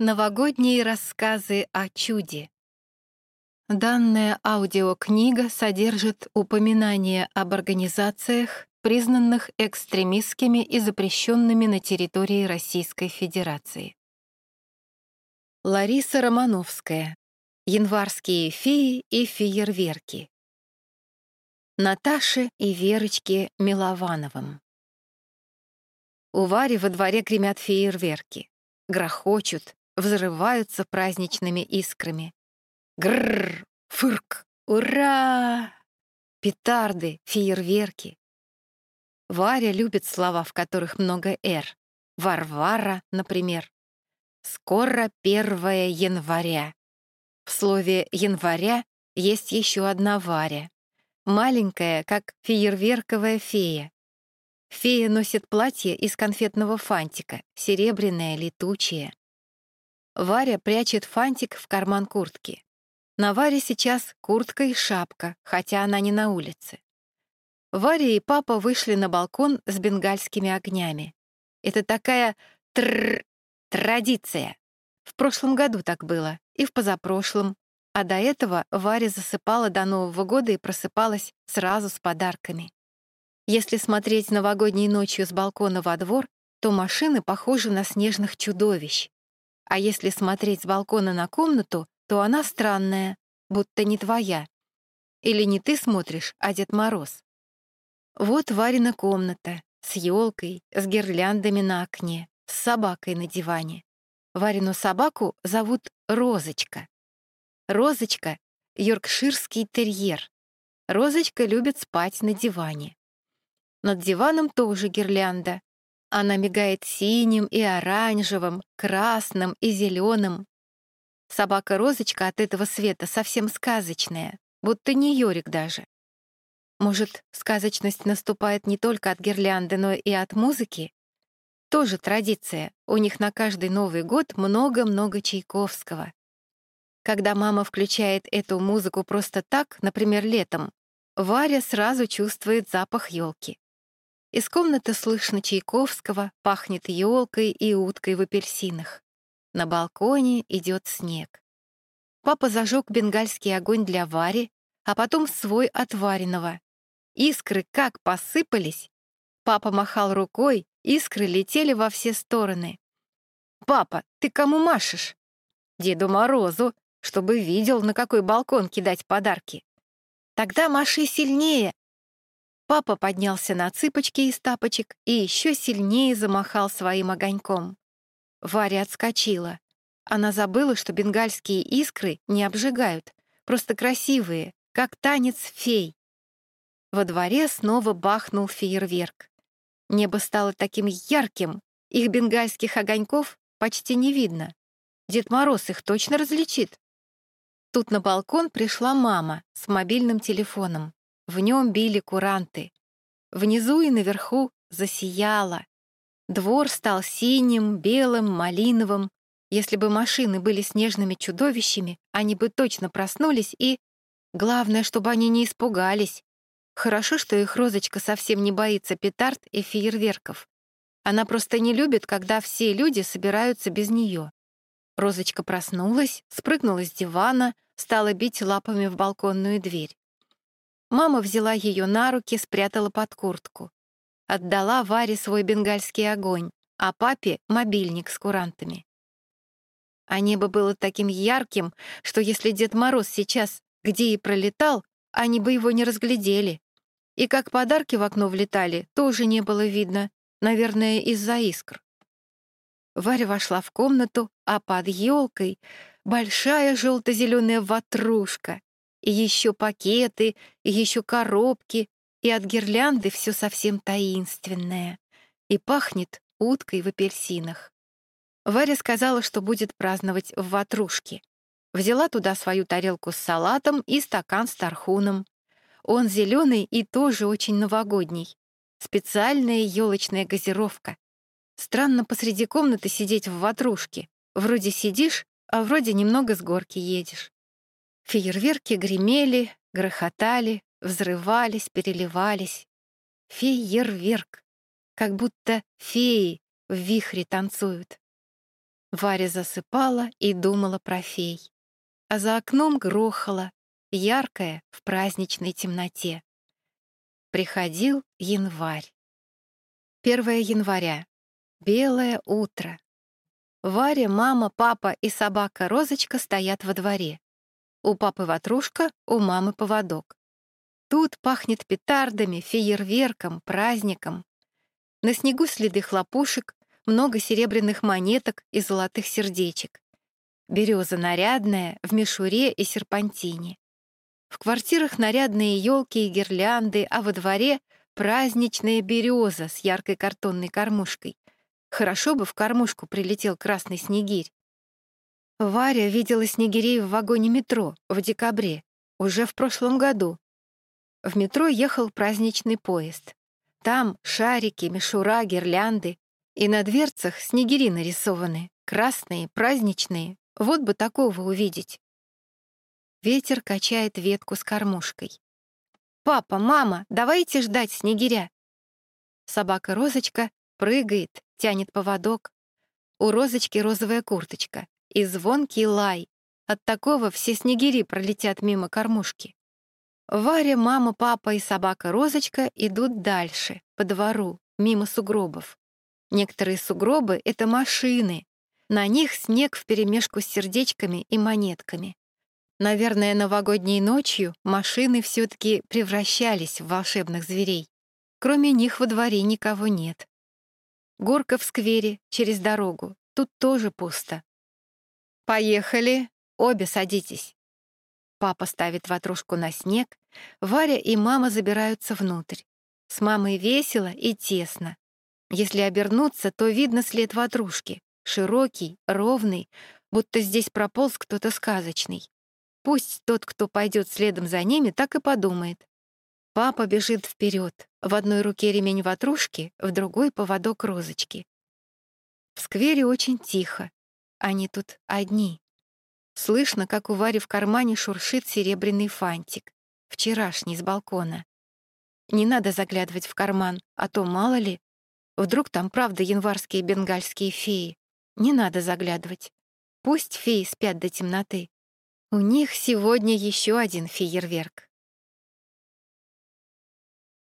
Новогодние рассказы о чуде. Данная аудиокнига содержит упоминания об организациях, признанных экстремистскими и запрещенными на территории Российской Федерации. Лариса Романовская. Январские феи и фейерверки. Наташе и Верочке Миловановым. У Вари во дворе гремят фейерверки. Грохочут, взрываются праздничными искрами. Грррр, фырк, ура! Петарды, фейерверки. Варя любит слова, в которых много «р». Варвара, например. Скоро 1 января. В слове «января» есть еще одна Варя. Маленькая, как фейерверковая фея. Фея носит платье из конфетного фантика, серебряное, летучее. Варя прячет фантик в карман куртки. На Варе сейчас куртка и шапка, хотя она не на улице. Варя и папа вышли на балкон с бенгальскими огнями. Это такая тр традиция. В прошлом году так было, и в позапрошлом. А до этого Варя засыпала до Нового года и просыпалась сразу с подарками. Если смотреть новогодней ночью с балкона во двор, то машины похожи на снежных чудовищ. А если смотреть с балкона на комнату, то она странная, будто не твоя. Или не ты смотришь, а Дед Мороз. Вот Варина комната с елкой, с гирляндами на окне, с собакой на диване. Варину собаку зовут Розочка. Розочка — йоркширский терьер. Розочка любит спать на диване. Над диваном тоже гирлянда, она мигает синим и оранжевым, красным и зеленым. Собака-розочка от этого света совсем сказочная, будто не Йорик даже. Может, сказочность наступает не только от гирлянды, но и от музыки? Тоже традиция. У них на каждый Новый год много-много Чайковского. Когда мама включает эту музыку просто так, например, летом, Варя сразу чувствует запах елки. Из комнаты слышно Чайковского, пахнет елкой и уткой в апельсинах. На балконе идет снег. Папа зажег бенгальский огонь для Вари, а потом свой от вареного. Искры как посыпались. Папа махал рукой, искры летели во все стороны. «Папа, ты кому машешь?» «Деду Морозу, чтобы видел, на какой балкон кидать подарки». «Тогда маши сильнее, Папа поднялся на цыпочки из тапочек и еще сильнее замахал своим огоньком. Варя отскочила. Она забыла, что бенгальские искры не обжигают, просто красивые, как танец фей. Во дворе снова бахнул фейерверк. Небо стало таким ярким, их бенгальских огоньков почти не видно. Дед Мороз их точно различит. Тут на балкон пришла мама с мобильным телефоном. В нем били куранты. Внизу и наверху засияло. Двор стал синим, белым, малиновым. Если бы машины были снежными чудовищами, они бы точно проснулись и... Главное, чтобы они не испугались. Хорошо, что их розочка совсем не боится петард и фейерверков. Она просто не любит, когда все люди собираются без нее. Розочка проснулась, спрыгнула с дивана, стала бить лапами в балконную дверь. Мама взяла ее на руки, спрятала под куртку. Отдала Варе свой бенгальский огонь, а папе — мобильник с курантами. А небо было таким ярким, что если Дед Мороз сейчас где и пролетал, они бы его не разглядели. И как подарки в окно влетали, тоже не было видно, наверное, из-за искр. Варя вошла в комнату, а под елкой большая желто-зеленая ватрушка, и еще пакеты, и еще коробки, и от гирлянды все совсем таинственное. И пахнет уткой в апельсинах. Варя сказала, что будет праздновать в ватрушке. Взяла туда свою тарелку с салатом и стакан с тархуном. Он зеленый и тоже очень новогодний. Специальная елочная газировка. Странно посреди комнаты сидеть в ватрушке. Вроде сидишь, а вроде немного с горки едешь. Фейерверки гремели, грохотали, взрывались, переливались. Фейерверк, как будто феи в вихре танцуют. Варя засыпала и думала про фей. А за окном грохало, яркое в праздничной темноте. Приходил январь. 1 января. Белое утро. Варя, мама, папа и собака Розочка стоят во дворе. У папы ватрушка, у мамы поводок. Тут пахнет петардами, фейерверком, праздником. На снегу следы хлопушек, много серебряных монеток и золотых сердечек. Береза нарядная, в мишуре и серпантине. В квартирах нарядные елки и гирлянды, а во дворе праздничная береза с яркой картонной кормушкой. Хорошо бы в кормушку прилетел красный снегирь. Варя видела снегирей в вагоне метро в декабре, уже в прошлом году. В метро ехал праздничный поезд. Там шарики, мишура, гирлянды. И на дверцах снегири нарисованы, красные, праздничные. Вот бы такого увидеть. Ветер качает ветку с кормушкой. «Папа, мама, давайте ждать снегиря!» Собака Розочка прыгает, тянет поводок. У Розочки розовая курточка и звонкий лай. От такого все снегири пролетят мимо кормушки. Варя, мама, папа и собака Розочка идут дальше, по двору, мимо сугробов. Некоторые сугробы — это машины. На них снег вперемешку с сердечками и монетками. Наверное, новогодней ночью машины все-таки превращались в волшебных зверей. Кроме них во дворе никого нет. Горка в сквере, через дорогу. Тут тоже пусто. «Поехали! Обе садитесь!» Папа ставит ватрушку на снег, Варя и мама забираются внутрь. С мамой весело и тесно. Если обернуться, то видно след ватрушки. Широкий, ровный, будто здесь прополз кто-то сказочный. Пусть тот, кто пойдет следом за ними, так и подумает. Папа бежит вперед. В одной руке ремень ватрушки, в другой — поводок розочки. В сквере очень тихо. Они тут одни. Слышно, как у Вари в кармане шуршит серебряный фантик. Вчерашний, с балкона. Не надо заглядывать в карман, а то, мало ли, Вдруг там правда январские бенгальские феи. Не надо заглядывать. Пусть феи спят до темноты. У них сегодня еще один фейерверк.